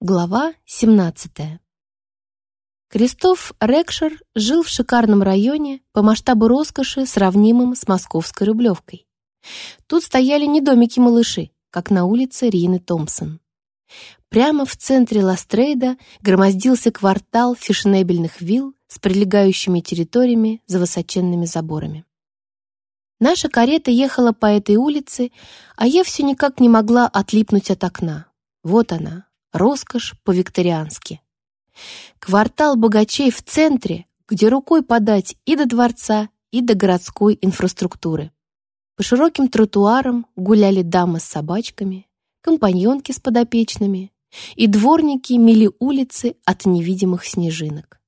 Глава 17. Крестов Рекшер жил в шикарном районе по масштабу роскоши, сравнимым с московской Рублевкой. Тут стояли не домики-малыши, как на улице Рины Томпсон. Прямо в центре Ластрейда громоздился квартал фешенебельных вилл с прилегающими территориями за высоченными заборами. Наша карета ехала по этой улице, а я все никак не могла отлипнуть от окна. Вот она, Роскошь по-викториански. Квартал богачей в центре, где рукой подать и до дворца, и до городской инфраструктуры. По широким тротуарам гуляли дамы с собачками, компаньонки с подопечными, и дворники мили улицы от невидимых снежинок.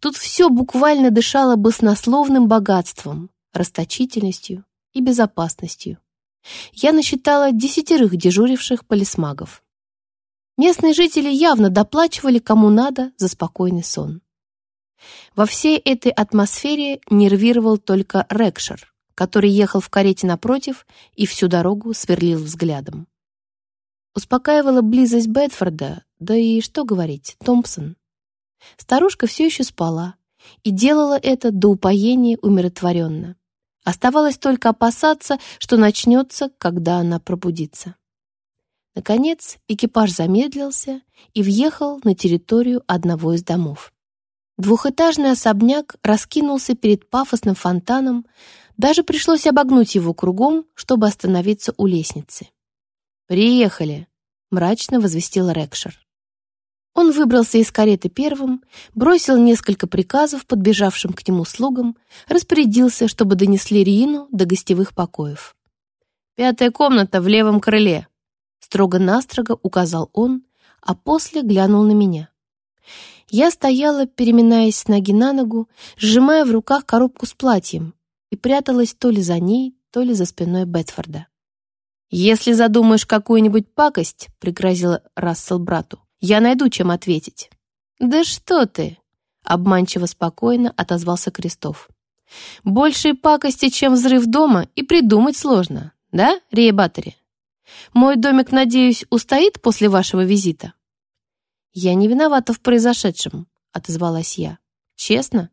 Тут все буквально дышало баснословным богатством, расточительностью и безопасностью. Я насчитала десятерых дежуривших полисмагов. Местные жители явно доплачивали кому надо за спокойный сон. Во всей этой атмосфере нервировал только Рекшер, который ехал в карете напротив и всю дорогу сверлил взглядом. Успокаивала близость Бетфорда, да и что говорить, Томпсон. Старушка все еще спала и делала это до упоения умиротворенно. Оставалось только опасаться, что начнется, когда она пробудится. Наконец, экипаж замедлился и въехал на территорию одного из домов. Двухэтажный особняк раскинулся перед пафосным фонтаном, даже пришлось обогнуть его кругом, чтобы остановиться у лестницы. «Приехали!» — мрачно возвестил Рекшер. Он выбрался из кареты первым, бросил несколько приказов подбежавшим к нему слугам, распорядился, чтобы донесли Рину до гостевых покоев. «Пятая комната в левом крыле», Строго-настрого указал он, а после глянул на меня. Я стояла, переминаясь с ноги на ногу, сжимая в руках коробку с платьем и пряталась то ли за ней, то ли за спиной Бетфорда. «Если задумаешь какую-нибудь пакость», — пригрозил Рассел брату, «я найду, чем ответить». «Да что ты!» — обманчиво спокойно отозвался Крестов. «Большей пакости, чем взрыв дома, и придумать сложно, да, Реебатори?» Мой домик, надеюсь, устоит после вашего визита?» «Я не виновата в произошедшем», — отозвалась я. «Честно?»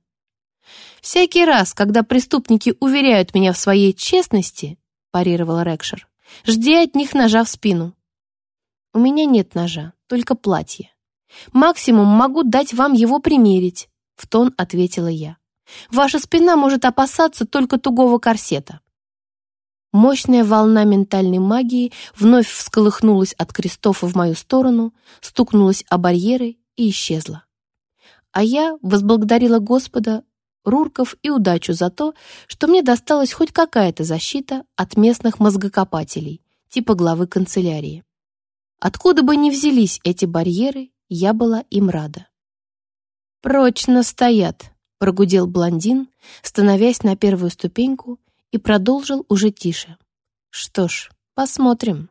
«Всякий раз, когда преступники уверяют меня в своей честности», — парировал Рекшер, «жди от них ножа в спину». «У меня нет ножа, только платье. Максимум могу дать вам его примерить», — в тон ответила я. «Ваша спина может опасаться только тугого корсета». Мощная волна ментальной магии вновь всколыхнулась от крестов в мою сторону, стукнулась о барьеры и исчезла. А я возблагодарила Господа, Рурков и удачу за то, что мне досталась хоть какая-то защита от местных мозгокопателей, типа главы канцелярии. Откуда бы ни взялись эти барьеры, я была им рада. «Прочно стоят», — прогудел блондин, становясь на первую ступеньку и продолжил уже тише. «Что ж, посмотрим.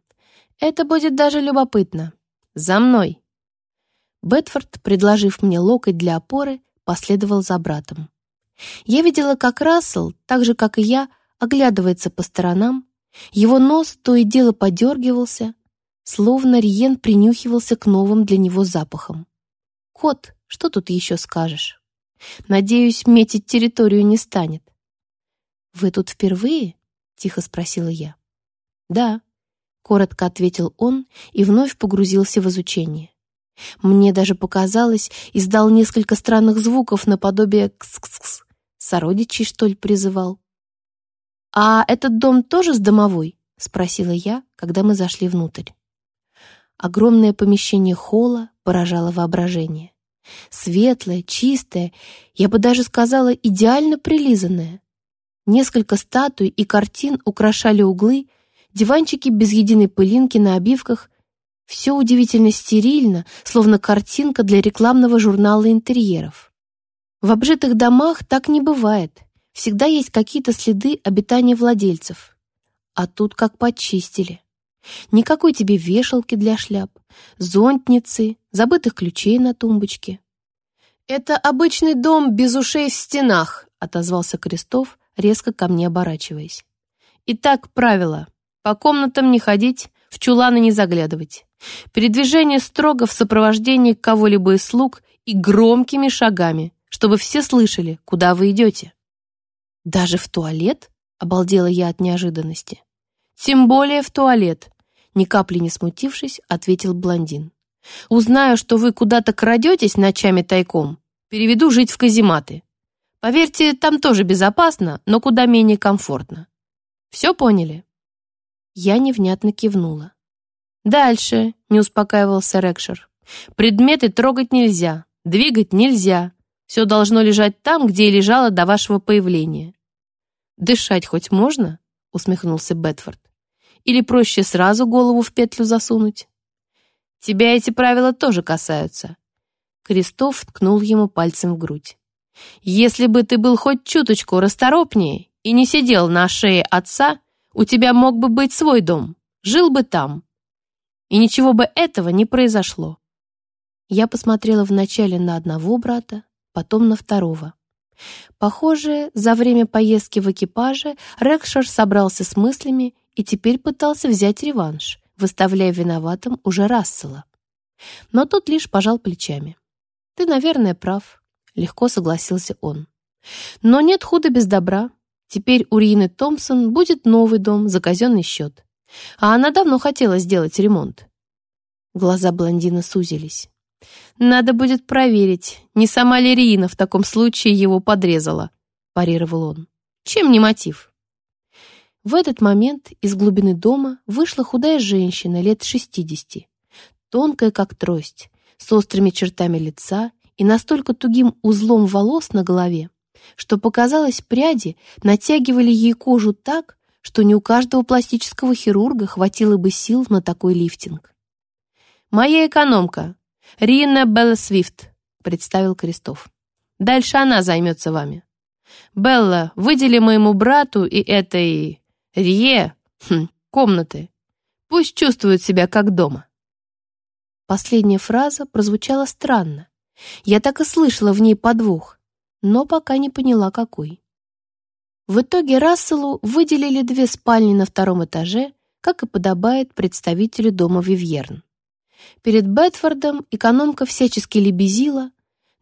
Это будет даже любопытно. За мной!» Бетфорд, предложив мне локоть для опоры, последовал за братом. Я видела, как Рассел, так же, как и я, оглядывается по сторонам. Его нос то и дело подергивался, словно Риен принюхивался к новым для него запахам. «Кот, что тут еще скажешь? Надеюсь, метить территорию не станет. «Вы тут впервые?» — тихо спросила я. «Да», — коротко ответил он и вновь погрузился в изучение. Мне даже показалось, издал несколько странных звуков наподобие «кс-кс-кс». Сородичей, что ли, призывал. «А этот дом тоже с домовой?» — спросила я, когда мы зашли внутрь. Огромное помещение холла поражало воображение. Светлое, чистое, я бы даже сказала, идеально прилизанное. Несколько статуй и картин украшали углы, диванчики без единой пылинки на обивках. Все удивительно стерильно, словно картинка для рекламного журнала интерьеров. В обжитых домах так не бывает. Всегда есть какие-то следы обитания владельцев. А тут как почистили. Никакой тебе вешалки для шляп, зонтницы, забытых ключей на тумбочке. «Это обычный дом без ушей в стенах», — отозвался Крестов, резко ко мне оборачиваясь. «Итак, правило. По комнатам не ходить, в чуланы не заглядывать. Передвижение строго в сопровождении кого-либо из слуг и громкими шагами, чтобы все слышали, куда вы идете. «Даже в туалет?» — обалдела я от неожиданности. «Тем более в туалет», — ни капли не смутившись, ответил блондин. «Узнаю, что вы куда-то крадетесь ночами тайком, переведу жить в казематы. Поверьте, там тоже безопасно, но куда менее комфортно. Все поняли?» Я невнятно кивнула. «Дальше», — не успокаивался Рекшер. «Предметы трогать нельзя, двигать нельзя. Все должно лежать там, где и лежало до вашего появления». «Дышать хоть можно?» — усмехнулся Бетфорд. «Или проще сразу голову в петлю засунуть?» «Тебя эти правила тоже касаются». Крестов ткнул ему пальцем в грудь. «Если бы ты был хоть чуточку расторопнее и не сидел на шее отца, у тебя мог бы быть свой дом, жил бы там. И ничего бы этого не произошло». Я посмотрела вначале на одного брата, потом на второго. Похоже, за время поездки в экипаже Рекшер собрался с мыслями и теперь пытался взять реванш, выставляя виноватым уже Рассела. Но тот лишь пожал плечами. «Ты, наверное, прав», — легко согласился он. «Но нет худа без добра. Теперь у Рины Томпсон будет новый дом за казенный счет. А она давно хотела сделать ремонт». Глаза блондина сузились. «Надо будет проверить, не сама ли Рина в таком случае его подрезала», — парировал он. «Чем не мотив?» В этот момент из глубины дома вышла худая женщина лет шестидесяти, тонкая как трость, с острыми чертами лица и настолько тугим узлом волос на голове, что показалось, пряди натягивали ей кожу так, что не у каждого пластического хирурга хватило бы сил на такой лифтинг. «Моя экономка, «Рина Белла Свифт», — представил Крестов. «Дальше она займется вами. Белла, выдели моему брату и этой... Рие... Хм, комнаты. Пусть чувствует себя как дома». Последняя фраза прозвучала странно. Я так и слышала в ней подвох, но пока не поняла, какой. В итоге Расселу выделили две спальни на втором этаже, как и подобает представителю дома Вивьерн. Перед Бетфордом экономка всячески лебезила,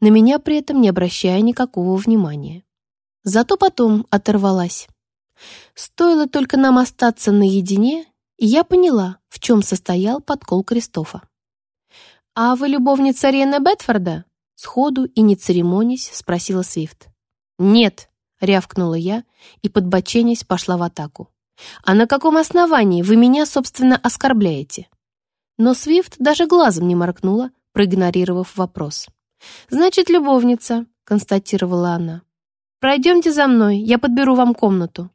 на меня при этом не обращая никакого внимания. Зато потом оторвалась. Стоило только нам остаться наедине, и я поняла, в чем состоял подкол Кристофа. «А вы любовница Рена Бетфорда?» Сходу и не церемонясь, спросила Свифт. «Нет», — рявкнула я и, подбоченясь, пошла в атаку. «А на каком основании вы меня, собственно, оскорбляете?» Но Свифт даже глазом не моргнула, проигнорировав вопрос. «Значит, любовница», — констатировала она. «Пройдемте за мной, я подберу вам комнату».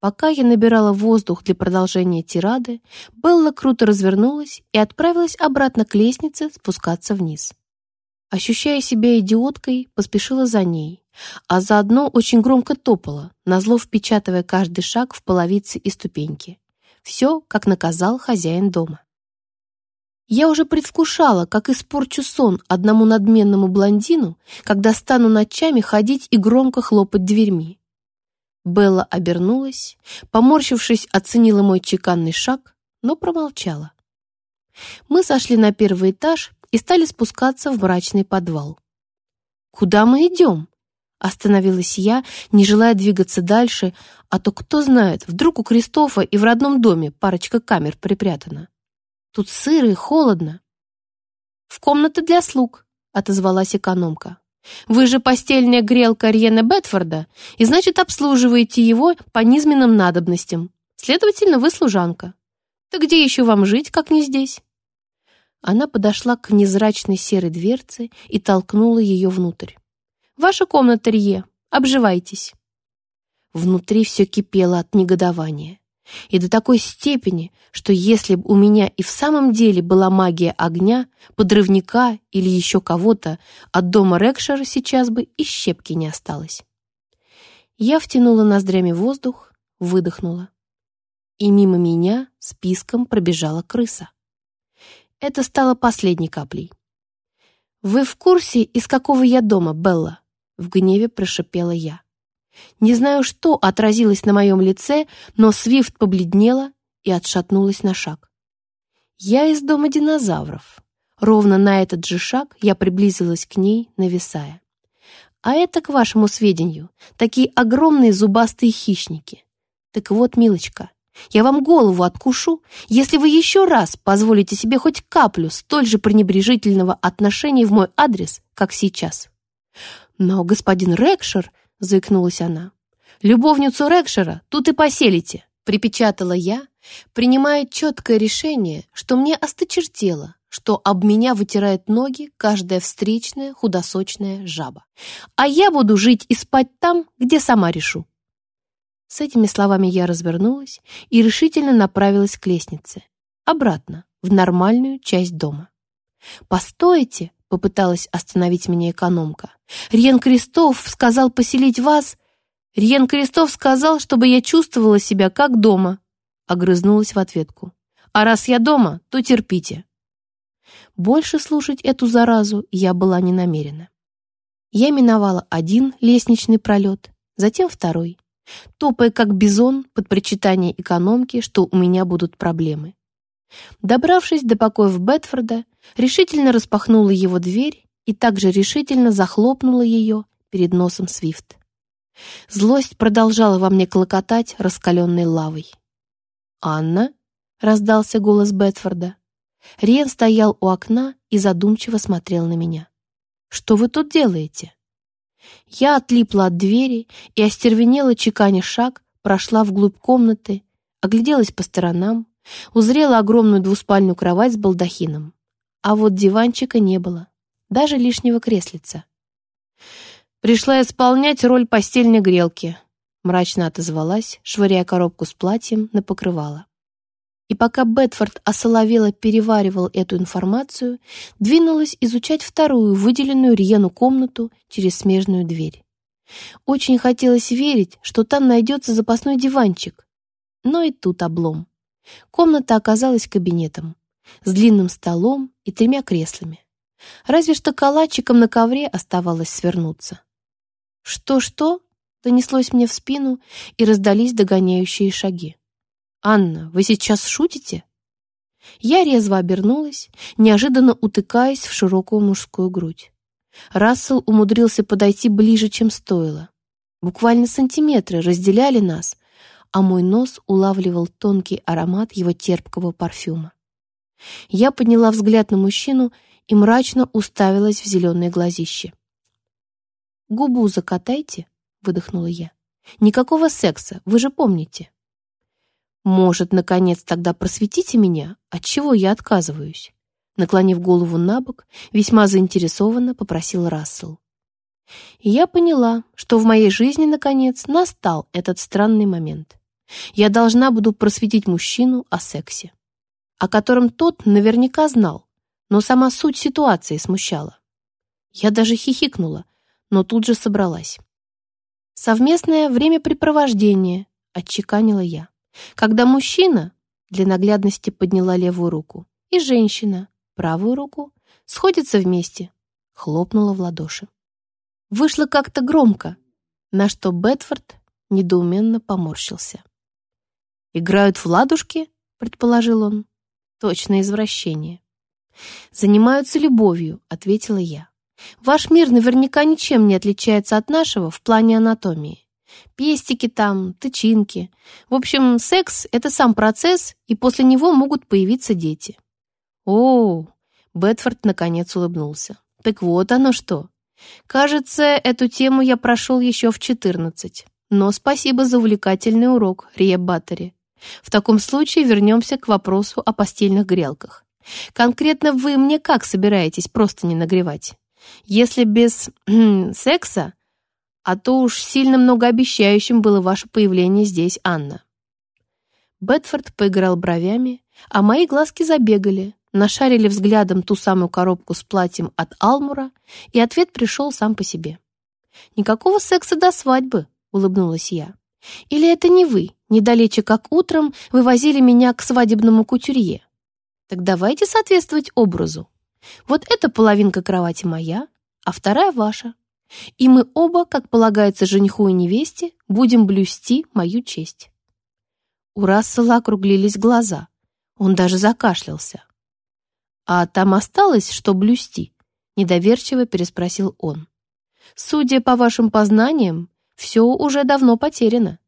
Пока я набирала воздух для продолжения тирады, Белла круто развернулась и отправилась обратно к лестнице спускаться вниз. Ощущая себя идиоткой, поспешила за ней, а заодно очень громко топала, назло впечатывая каждый шаг в половицы и ступеньки. Все, как наказал хозяин дома. Я уже предвкушала, как испорчу сон одному надменному блондину, когда стану ночами ходить и громко хлопать дверьми. Белла обернулась, поморщившись, оценила мой чеканный шаг, но промолчала. Мы сошли на первый этаж и стали спускаться в мрачный подвал. «Куда мы идем?» Остановилась я, не желая двигаться дальше, а то кто знает, вдруг у Кристофа и в родном доме парочка камер припрятана. Тут сыро и холодно. В комнаты для слуг, отозвалась экономка. Вы же постельная грелка Рьена Бетфорда, и значит обслуживаете его по низменным надобностям. Следовательно, вы служанка. Так где еще вам жить, как не здесь? Она подошла к незрачной серой дверце и толкнула ее внутрь. «Ваша комната, Рье, обживайтесь». Внутри все кипело от негодования. И до такой степени, что если бы у меня и в самом деле была магия огня, подрывника или еще кого-то, от дома Рекшера сейчас бы и щепки не осталось. Я втянула ноздрями воздух, выдохнула. И мимо меня списком пробежала крыса. Это стало последней каплей. «Вы в курсе, из какого я дома, Белла?» В гневе прошипела я. Не знаю, что отразилось на моем лице, но Свифт побледнела и отшатнулась на шаг. Я из дома динозавров. Ровно на этот же шаг я приблизилась к ней, нависая. А это, к вашему сведению, такие огромные зубастые хищники. Так вот, милочка, я вам голову откушу, если вы еще раз позволите себе хоть каплю столь же пренебрежительного отношения в мой адрес, как сейчас. Но, господин Рекшер, заикнулась она, любовницу Рекшера тут и поселите, припечатала я, принимая четкое решение, что мне осточертело, что об меня вытирает ноги каждая встречная худосочная жаба. А я буду жить и спать там, где сама решу. С этими словами я развернулась и решительно направилась к лестнице, обратно, в нормальную часть дома. «Постойте!» — попыталась остановить меня экономка. «Рьен Крестов сказал поселить вас...» «Рьен Крестов сказал, чтобы я чувствовала себя как дома», — огрызнулась в ответку. «А раз я дома, то терпите». Больше слушать эту заразу я была не намерена. Я миновала один лестничный пролет, затем второй топая как бизон под причитание экономки, что у меня будут проблемы. Добравшись до покоев Бетфорда, решительно распахнула его дверь и также решительно захлопнула ее перед носом Свифт. Злость продолжала во мне клокотать раскаленной лавой. «Анна?» — раздался голос Бетфорда. Риен стоял у окна и задумчиво смотрел на меня. «Что вы тут делаете?» Я отлипла от двери и остервенела, чеканя шаг, прошла вглубь комнаты, огляделась по сторонам, узрела огромную двуспальную кровать с балдахином. А вот диванчика не было, даже лишнего креслица. «Пришла исполнять роль постельной грелки», — мрачно отозвалась, швыряя коробку с платьем на покрывало. И пока Бетфорд осоловело переваривал эту информацию, двинулась изучать вторую, выделенную Риену комнату через смежную дверь. Очень хотелось верить, что там найдется запасной диванчик. Но и тут облом. Комната оказалась кабинетом, с длинным столом и тремя креслами. Разве что калачиком на ковре оставалось свернуться. «Что-что?» — донеслось мне в спину, и раздались догоняющие шаги. «Анна, вы сейчас шутите?» Я резво обернулась, неожиданно утыкаясь в широкую мужскую грудь. Рассел умудрился подойти ближе, чем стоило. Буквально сантиметры разделяли нас, а мой нос улавливал тонкий аромат его терпкого парфюма. Я подняла взгляд на мужчину и мрачно уставилась в зеленые глазище. «Губу закатайте», — выдохнула я. «Никакого секса, вы же помните». Может, наконец тогда просветите меня, от чего я отказываюсь? Наклонив голову на бок, весьма заинтересованно попросил Рассел. И я поняла, что в моей жизни, наконец, настал этот странный момент. Я должна буду просветить мужчину о сексе, о котором тот наверняка знал, но сама суть ситуации смущала. Я даже хихикнула, но тут же собралась. «Совместное времяпрепровождение», — отчеканила я. Когда мужчина, для наглядности подняла левую руку, и женщина, правую руку, сходятся вместе, хлопнула в ладоши. Вышло как-то громко, на что Бетфорд недоуменно поморщился. «Играют в ладушки?» — предположил он. «Точно извращение». «Занимаются любовью», — ответила я. «Ваш мир наверняка ничем не отличается от нашего в плане анатомии. Пестики там, тычинки. В общем, секс — это сам процесс, и после него могут появиться дети. О, Бетфорд наконец улыбнулся. Так вот оно что. Кажется, эту тему я прошел еще в 14. Но спасибо за увлекательный урок, Рия Баттери. В таком случае вернемся к вопросу о постельных грелках. Конкретно вы мне как собираетесь просто не нагревать? Если без секса, а то уж сильно многообещающим было ваше появление здесь, Анна». Бетфорд поиграл бровями, а мои глазки забегали, нашарили взглядом ту самую коробку с платьем от Алмура, и ответ пришел сам по себе. «Никакого секса до свадьбы», — улыбнулась я. «Или это не вы, недалече как утром, вывозили меня к свадебному кутюрье? Так давайте соответствовать образу. Вот эта половинка кровати моя, а вторая ваша. И мы оба, как полагается жениху и невесте, будем блюсти мою честь. У Рассела округлились глаза. Он даже закашлялся. А там осталось, что блюсти?» — недоверчиво переспросил он. «Судя по вашим познаниям, все уже давно потеряно».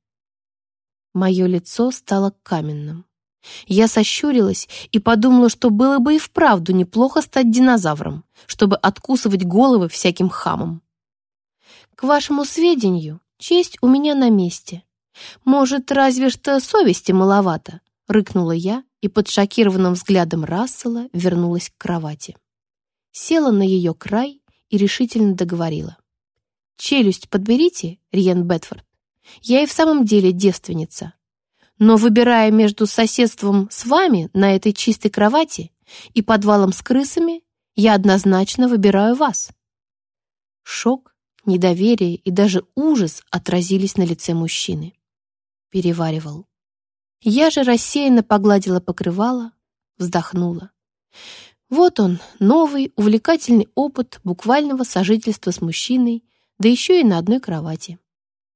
Мое лицо стало каменным. Я сощурилась и подумала, что было бы и вправду неплохо стать динозавром, чтобы откусывать головы всяким хамам. К вашему сведению, честь у меня на месте. Может, разве что совести маловато, рыкнула я и под шокированным взглядом Рассела вернулась к кровати. Села на ее край и решительно договорила. «Челюсть подберите, Риен Бетфорд. Я и в самом деле девственница. Но выбирая между соседством с вами на этой чистой кровати и подвалом с крысами, я однозначно выбираю вас». Шок, недоверие и даже ужас отразились на лице мужчины. Переваривал. Я же рассеянно погладила покрывало, вздохнула. Вот он, новый, увлекательный опыт буквального сожительства с мужчиной, да еще и на одной кровати.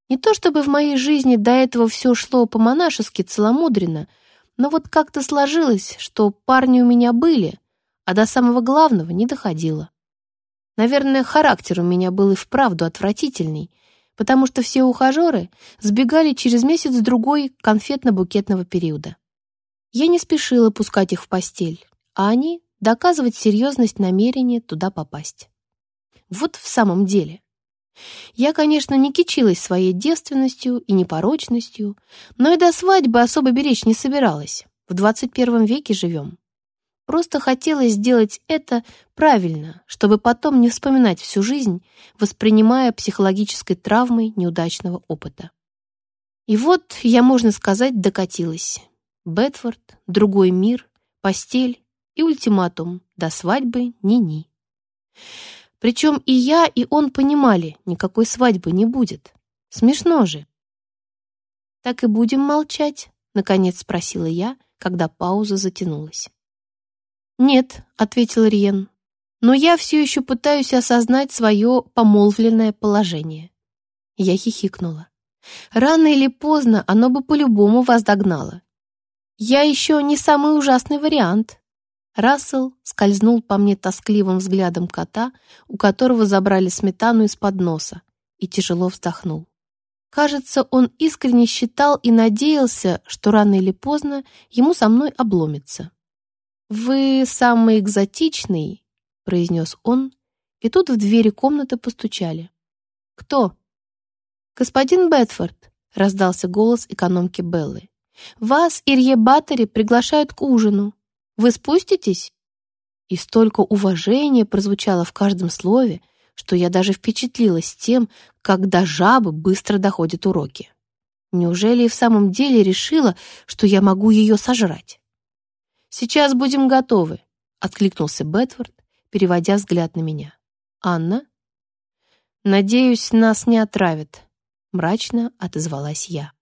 Не то чтобы в моей жизни до этого все шло по-монашески целомудренно, но вот как-то сложилось, что парни у меня были, а до самого главного не доходило. Наверное, характер у меня был и вправду отвратительный, потому что все ухажеры сбегали через месяц-другой конфетно-букетного периода. Я не спешила пускать их в постель, а они — доказывать серьезность намерения туда попасть. Вот в самом деле. Я, конечно, не кичилась своей девственностью и непорочностью, но и до свадьбы особо беречь не собиралась. В 21 веке живем. Просто хотелось сделать это правильно, чтобы потом не вспоминать всю жизнь, воспринимая психологической травмой неудачного опыта. И вот я, можно сказать, докатилась. Бетфорд, другой мир, постель и ультиматум до свадьбы ни-ни. Причем и я, и он понимали, никакой свадьбы не будет. Смешно же. «Так и будем молчать?» — наконец спросила я, когда пауза затянулась. «Нет», — ответил Риен, «но я все еще пытаюсь осознать свое помолвленное положение». Я хихикнула. Рано или поздно оно бы по-любому вас догнало. Я еще не самый ужасный вариант. Рассел скользнул по мне тоскливым взглядом кота, у которого забрали сметану из-под носа, и тяжело вздохнул. Кажется, он искренне считал и надеялся, что рано или поздно ему со мной обломится. «Вы самый экзотичный», — произнес он, и тут в двери комнаты постучали. «Кто?» «Господин Бетфорд», — раздался голос экономки Беллы. «Вас, Ирье Баттери, приглашают к ужину. Вы спуститесь?» И столько уважения прозвучало в каждом слове, что я даже впечатлилась тем, как до жабы быстро доходят уроки. Неужели и в самом деле решила, что я могу ее сожрать? «Сейчас будем готовы», — откликнулся Бетфорд, переводя взгляд на меня. «Анна?» «Надеюсь, нас не отравят», — мрачно отозвалась я.